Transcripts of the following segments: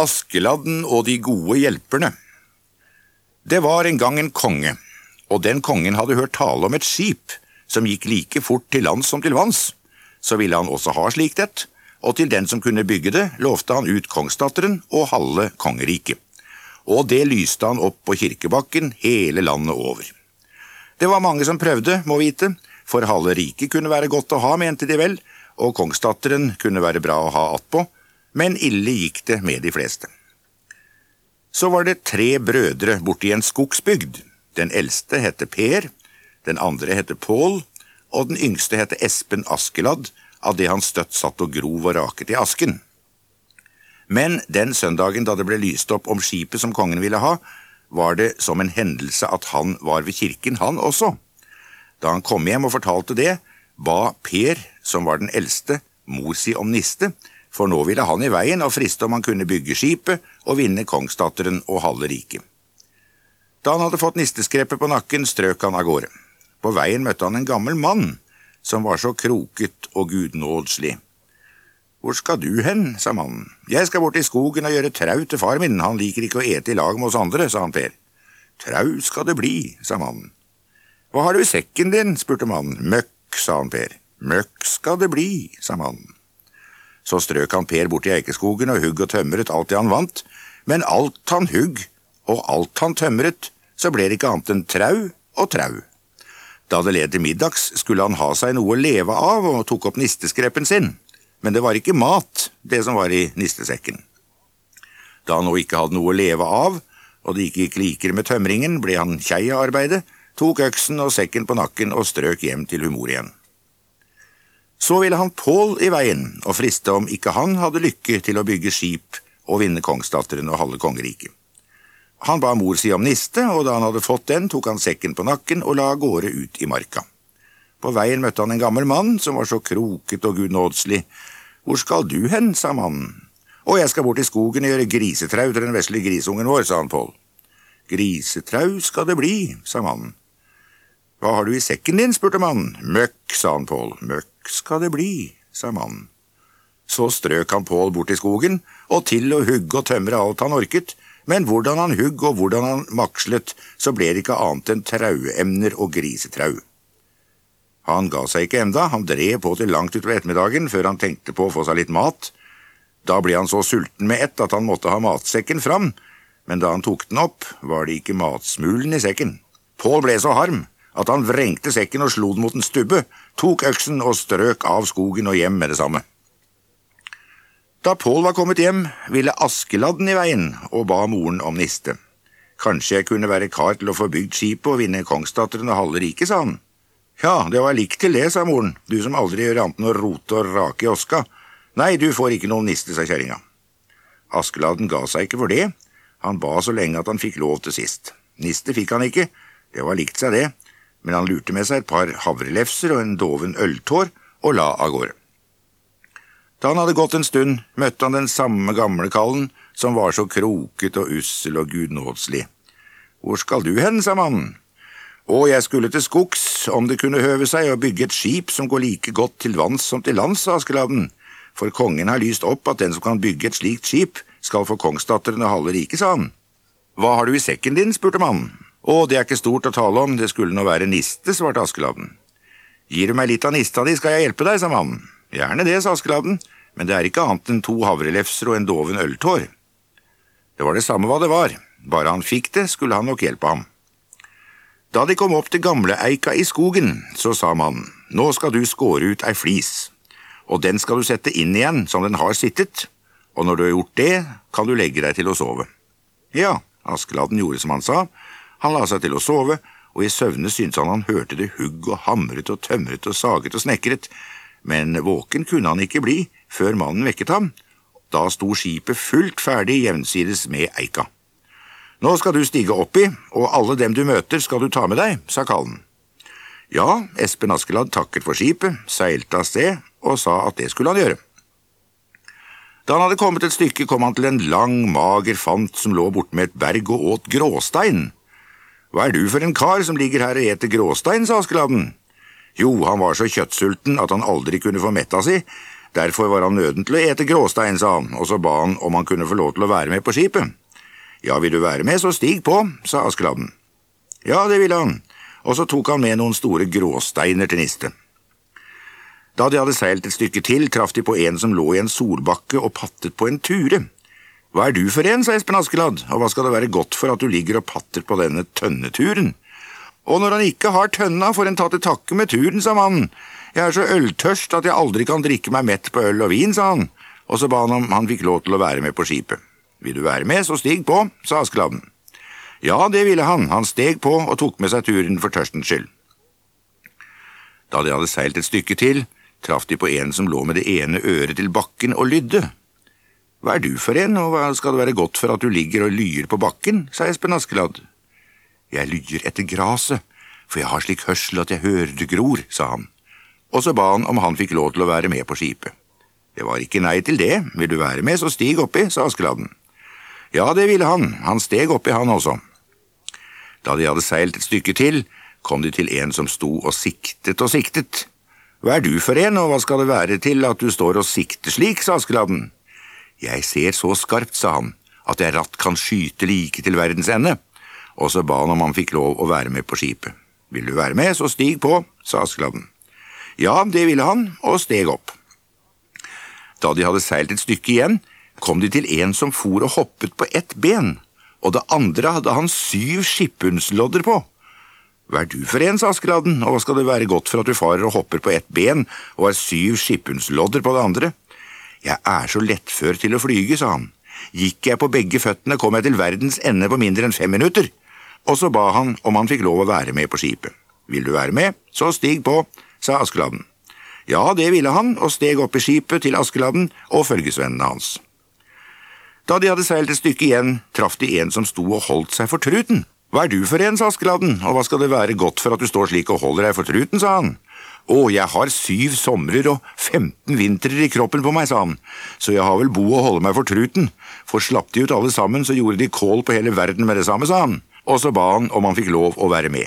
Askeladden og de gode hjelperne Det var en gang en konge, og den kongen hadde hørt tale om et skip som gikk like fort til lands som til vanns. Så ville han også ha slikt et, og til den som kunne bygge det, lovte han ut kongsdatteren og halve kongeriket. Og det lyste han opp på kirkebakken hele landet over. Det var mange som prøvde, må vite, for halve riket kunne være godt å ha, mente de vel, og kongsdatteren kunne være bra å ha attpå, men ille gikk det med de fleste. Så var det tre brødre borti en skogsbygd. Den eldste het Per, den andre het Pål, og den yngste het Espen Askeladd, av det han støtt satt og grov og raket i asken. Men den søndagen da det ble lyst opp om skipet som kongen ville ha, var det som en hendelse at han var ved kirken, han også. Da han kom hjem og fortalte det, ba Per, som var den eldste, mor si om niste, for nå ville han i veien og friste om han kunne bygge skipet og vinne kongsdatteren og halve riket. Da han hadde fått nisteskreppet på nakken, strøk han av gårde. På veien møtte han en gammel mann som var så kroket og gudnådslig. Hvor skal du hen, sa mannen. Jeg skal bort i skogen og gjøre trau til far min, han liker ikke å ete i lag med oss andre, sa han Per. Trau skal det bli, sa mannen. Hva har du i sekken din, spurte mannen. Møkk, sa han Per. Møkk skal det bli, sa mannen. Så strøk han Per bort i eikeskogen og hugg og tømret alt det han vant, men alt han hugg og alt han tømret, så ble det ikke annet enn trau og trau. Da det led til middags, skulle han ha seg noe å leve av og tok opp nisteskreppen sin, men det var ikke mat, det som var i nistesekken. Da han nå ikke hadde noe å leve av, og det ikke gikk likere med tømringen, ble han kjei av arbeidet, tok øksen og sekken på nakken og strøk hjem til humor igjen. Så ville han Pål i veien og friste om ikke han hadde lykke til å bygge skip og vinne kongsdatteren og halve kongeriket. Han ba mor si om niste, og da han hadde fått den, tok han sekken på nakken og la av gårde ut i marka. På veien møtte han en gammel mann som var så kroket og gudnådslig. Hvor skal du hen, sa mannen. Å, jeg skal bort i skogen og gjøre grisetrau til den vesle grisungen vår, sa han Pål. Grisetrau skal det bli, sa mannen. Hva har du i sekken din, spurte mannen. Møkk, sa han Pål. Møkk skal det bli, sa mannen. Så strøk han Pål bort i skogen, og til å hugge og tømre alt han orket, men hvordan han hugg og hvordan han makslet, så ble det ikke annet enn trauemner og grisetrau. Han ga seg ikke enda, han drev på til langt utover ettermiddagen før han tenkte på å få seg litt mat. Da ble han så sulten med ett at han måtte ha matsekken fram, men da han tok den opp, var det ikke matsmulen i sekken. Pål ble så harm at han vrengte sekken og slo den mot en stubbe, tok øksen og strøk av skogen og hjem med det samme. Da Pål var kommet hjem, ville Askeladden i veien og ba moren om niste. Kanskje jeg kunne være kar til å få bygd skipet og vinne kongsdatteren og halve riket, sa han. Ja, det var likt til det, sa moren, du som aldri gjør annet enn å rote og rake i oska. Nei, du får ikke noen niste, sa kjerringa. Askeladden ga seg ikke for det, han ba så lenge at han fikk lov til sist. Niste fikk han ikke, det var likt seg det, men han lurte med seg et par havrelefser og en doven øltår og la av gårde. Da han hadde gått en stund, møtte han den samme gamle kallen som var så kroket og ussel og gudnådslig. Hvor skal du hen, sa mannen. Å, jeg skulle til skogs, om det kunne høve seg, å bygge et skip som går like godt til vanns som til lands, sa Askeladden, for kongen har lyst opp at den som kan bygge et slikt skip, skal få kongsdatteren og halve riket, sa han. Hva har du i sekken din, spurte mannen. Å, det er ikke stort å tale om, det skulle nå være niste, svarte Askeladden. Gir du meg litt av nista di, skal jeg hjelpe deg, sa mannen. Gjerne det, sa Askeladden, men det er ikke annet enn to havrelefser og en doven øltår. Det var det samme hva det var, bare han fikk det, skulle han nok hjelpe ham. Da de kom opp til Gamleeika i skogen, så sa mannen, nå skal du skåre ut ei flis, og den skal du sette inn igjen som den har sittet, og når du har gjort det, kan du legge deg til å sove. Ja, Askeladden gjorde som han sa, han la seg til å sove, og i søvne syntes han han hørte det hugg og hamret og tømret og saget og snekret, men våken kunne han ikke bli før mannen vekket ham. Da sto skipet fullt ferdig jevnsides med eika. Nå skal du stige oppi, og alle dem du møter skal du ta med deg, sa kallen. Ja, Espen Askeladd takket for skipet, seilte av sted og sa at det skulle han gjøre. Da han hadde kommet et stykke, kom han til en lang, mager fant som lå bortmed et berg og åt gråstein. Hva er du for en kar som ligger her og eter gråstein, sa Askeladden. Jo, han var så kjøttsulten at han aldri kunne få metta si, Derfor var han nøden til å ete gråstein, sa han, og så ba han om han kunne få lov til å være med på skipet. Ja, vil du være med, så stig på, sa Askeladden. Ja, det ville han, og så tok han med noen store gråsteiner til Niste. Da de hadde seilt et stykke til, traff de på en som lå i en solbakke og pattet på en ture. Hva er du for en, sa Espen Askeladd, og hva skal det være godt for at du ligger og patter på denne tønneturen? Og når han ikke har tønna, får en ta til takke med turen, sa mannen. Jeg er så øltørst at jeg aldri kan drikke meg mett på øl og vin, sa han, og så ba han om han fikk lov til å være med på skipet. Vil du være med, så stig på, sa Askeladden. Ja, det ville han, han steg på og tok med seg turen for tørstens skyld. Da de hadde seilt et stykke til, traff de på en som lå med det ene øret til bakken og lydde. Hva er du for en, og hva skal det være godt for at du ligger og lyer på bakken, sa Espen Askeladd. Jeg lyer etter graset, for jeg har slik hørsel at jeg hører det gror, sa han, og så ba han om han fikk lov til å være med på skipet. Det var ikke nei til det, vil du være med, så stig oppi, sa Askeladden. Ja, det ville han, han steg oppi han også. Da de hadde seilt et stykke til, kom de til en som sto og siktet og siktet. Hva er du for en, og hva skal det være til at du står og sikter slik, sa Askeladden. Jeg ser så skarpt, sa han, at jeg ratt kan skyte like til verdens ende, og så ba han om han fikk lov å være med på skipet. Vil du være med, så stig på, sa Askeladden. Ja, det ville han, og steg opp. Da de hadde seilt et stykke igjen, kom de til en som for og hoppet på ett ben, og det andre hadde han syv skipphundslodder på. Hva er du for en, sa Askeladden, og hva skal det være godt for at du farer og hopper på ett ben og har syv skipphundslodder på det andre? Jeg er så lettfør til å flyge, sa han. Gikk jeg på begge føttene, kom jeg til verdens ende på mindre enn fem minutter. Og så ba han om han fikk lov å være med på skipet. Vil du være med, så stig på, sa Askeladden. Ja, det ville han, og steg opp i skipet til Askeladden og følgesvennene hans. Da de hadde seilt et stykke igjen, traff de en som sto og holdt seg for truten. Hva er du for en, sa Askeladden, og hva skal det være godt for at du står slik og holder deg for truten, sa han. Å, jeg har syv somrer og 15 vintrer i kroppen på meg, sa han, så jeg har vel bo og holde meg for truten, for slapp de ut alle sammen, så gjorde de kål på hele verden med det samme, sa han, og så ba han om han fikk lov å være med.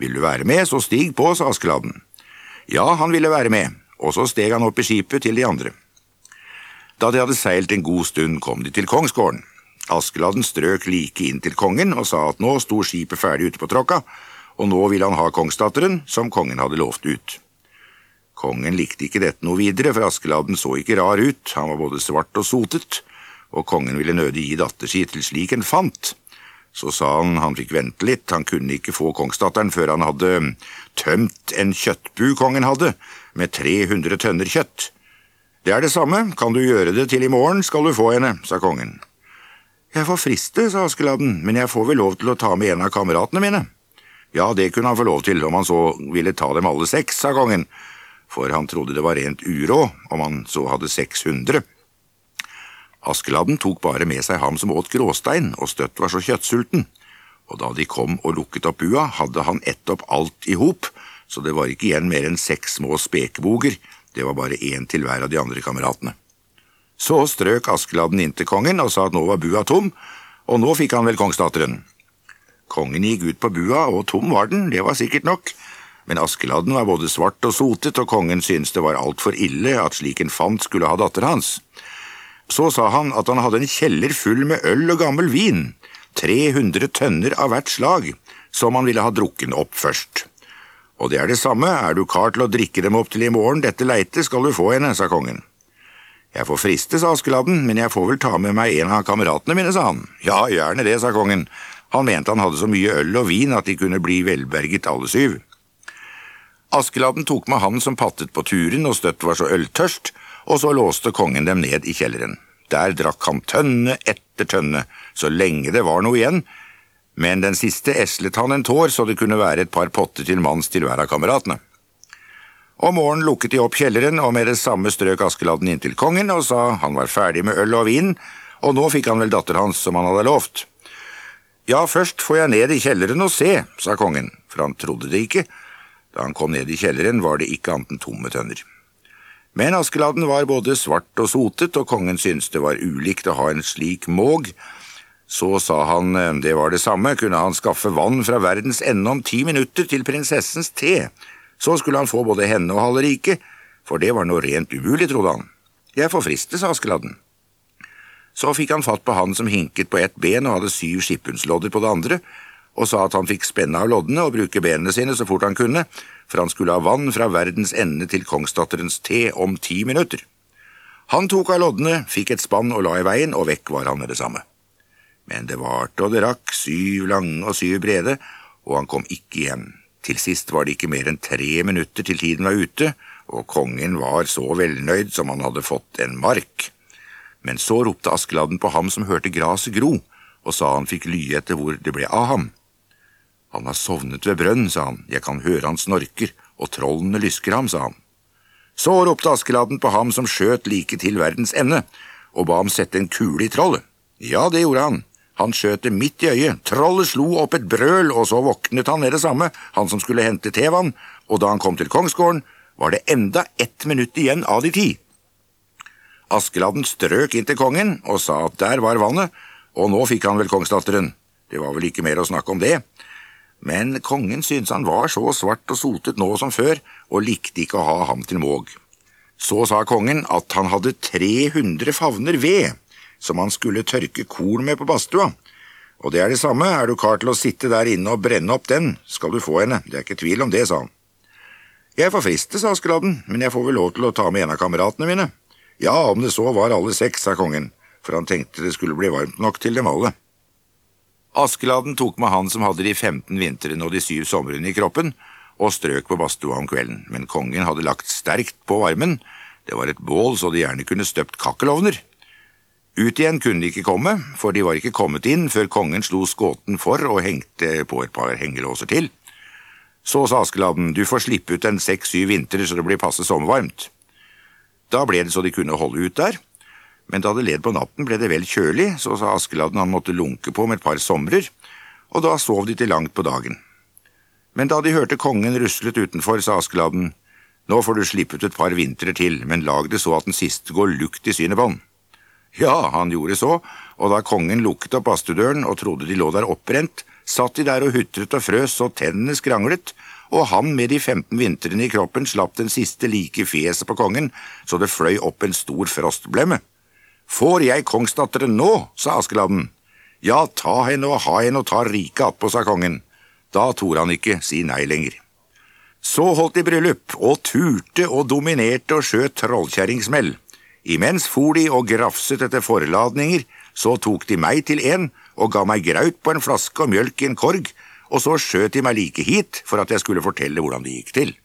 Vil du være med, så stig på, sa Askeladden. Ja, han ville være med, og så steg han opp i skipet til de andre. Da de hadde seilt en god stund, kom de til kongsgården. Askeladden strøk like inn til kongen og sa at nå sto skipet ferdig ute på tråkka, og nå ville han ha kongsdatteren, som kongen hadde lovt ut. Kongen likte ikke dette noe videre, for Askeladden så ikke rar ut, han var både svart og sotet, og kongen ville nødig gi datter si til slik en fant. Så sa han han fikk vente litt, han kunne ikke få kongsdatteren før han hadde tømt en kjøttbu kongen hadde, med 300 tønner kjøtt. Det er det samme, kan du gjøre det til i morgen, skal du få henne, sa kongen. Jeg får friste, sa Askeladden, men jeg får vel lov til å ta med en av kameratene mine. Ja, det kunne han få lov til, om han så ville ta dem alle seks, sa kongen, for han trodde det var rent uråd om han så hadde 600. Askeladden tok bare med seg ham som åt gråstein og støtt var så kjøttsulten, og da de kom og lukket opp bua, hadde han ett opp alt i hop, så det var ikke igjen mer enn seks små spekeboger, det var bare én til hver av de andre kameratene. Så strøk Askeladden inn til kongen og sa at nå var bua tom, og nå fikk han vel kongsdatteren. Kongen gikk ut på bua, og tom var den, det var sikkert nok, men Askeladden var både svart og sotet, og kongen syntes det var altfor ille at slik en fant skulle ha datter hans. Så sa han at han hadde en kjeller full med øl og gammel vin, 300 tønner av hvert slag, som han ville ha drukken opp først. Og det er det samme, er du kar til å drikke dem opp til i morgen dette leite, skal du få henne, sa kongen. Jeg får friste, sa Askeladden, men jeg får vel ta med meg en av kameratene mine, sa han. Ja, gjerne det, sa kongen. Han mente han hadde så mye øl og vin at de kunne bli velberget alle syv. Askeladden tok med han som pattet på turen og støtt var så øltørst, og så låste kongen dem ned i kjelleren. Der drakk han tønne etter tønne, så lenge det var noe igjen, men den siste eslet han en tår så det kunne være et par potter til manns til hver av kameratene. Om morgenen lukket de opp kjelleren, og med det samme strøk Askeladden inn til kongen og sa han var ferdig med øl og vin, og nå fikk han vel datter hans som han hadde lovt. Ja, først får jeg ned i kjelleren og se, sa kongen, for han trodde det ikke, da han kom ned i kjelleren, var det ikke annet enn tomme tønner. Men Askeladden var både svart og sotet, og kongen syntes det var ulikt å ha en slik måg. Så sa han det var det samme, kunne han skaffe vann fra verdens ende om ti minutter til prinsessens te. Så skulle han få både henne og halve riket, for det var noe rent umulig, trodde han. Jeg får friste, sa Askeladden. Så fikk han fatt på han som hinket på ett ben og hadde syv skipphundslodder på det andre, og sa at han fikk spenne av loddene og bruke benene sine så fort han kunne, for han skulle ha vann fra verdens ende til kongsdatterens te om ti minutter. Han tok av loddene, fikk et spann og la i veien, og vekk var han med det samme. Men det varte og det rakk, syv lange og syv brede, og han kom ikke hjem. Til sist var det ikke mer enn tre minutter til tiden var ute, og kongen var så velnøyd som han hadde fått en mark. Men så ropte Askeladden på ham som hørte graset gro, og sa han fikk lye etter hvor det ble av ham. Han har sovnet ved brønn, sa han, jeg kan høre han snorker, og trollene lysker ham, sa han. Så ropte Askeladden på ham som skjøt like til verdens ende, og ba ham sette en kule i trollet. Ja, det gjorde han. Han skjøt det midt i øyet, trollet slo opp et brøl, og så våknet han med det samme, han som skulle hente tevann, og da han kom til kongsgården, var det enda ett minutt igjen av de ti. Askeladden strøk inn til kongen og sa at der var vannet, og nå fikk han vel kongsdatteren. Det var vel ikke mer å snakke om det. Men kongen syntes han var så svart og sotet nå som før, og likte ikke å ha ham til måg. Så sa kongen at han hadde 300 favner ved, som han skulle tørke korn med på badstua. Og det er det samme, er du kar til å sitte der inne og brenne opp den, skal du få henne, det er ikke tvil om det, sa han. Jeg får friste, sa Askeladden, men jeg får vel lov til å ta med en av kameratene mine. Ja, om det så var alle seks, sa kongen, for han tenkte det skulle bli varmt nok til dem alle. Askeladden tok med han som hadde de 15 vintrene og de syv somrene i kroppen, og strøk på badstua om kvelden, men kongen hadde lagt sterkt på varmen, det var et bål så de gjerne kunne støpt kakkelovner. Ut igjen kunne de ikke komme, for de var ikke kommet inn før kongen slo skåten for og hengte på et par hengelåser til. Så sa Askeladden, du får slippe ut en seks–syv vintre så det blir passe sommervarmt. Da ble det så de kunne holde ut der, men da det led på natten ble det vel kjølig, så sa Askeladden han måtte lunke på med et par somrer, og da sov de til langt på dagen. Men da de hørte kongen ruslet utenfor, sa Askeladden, nå får du slippe ut et par vintrer til, men lag det så at den siste går lukt i synet på den. Ja, han gjorde så, og da kongen lukket opp badstuedøren og trodde de lå der oppbrent, satt de der og hutret og frøs så tennene skranglet, og han med de 15 vintrene i kroppen slapp den siste like fjeset på kongen, så det fløy opp en stor frostblemme. Får jeg kongsdatteren nå? sa Askeladden. Ja, ta henne og ha henne og ta riket attpå, sa kongen. Da torde han ikke si nei lenger. Så holdt de bryllup, og turte og dominerte og skjøt trollkjerringsmell. Imens for de og grafset etter forladninger, så tok de meg til en og ga meg graut på en flaske og mjølk i en korg, og så skjøt de meg like hit for at jeg skulle fortelle hvordan det gikk til.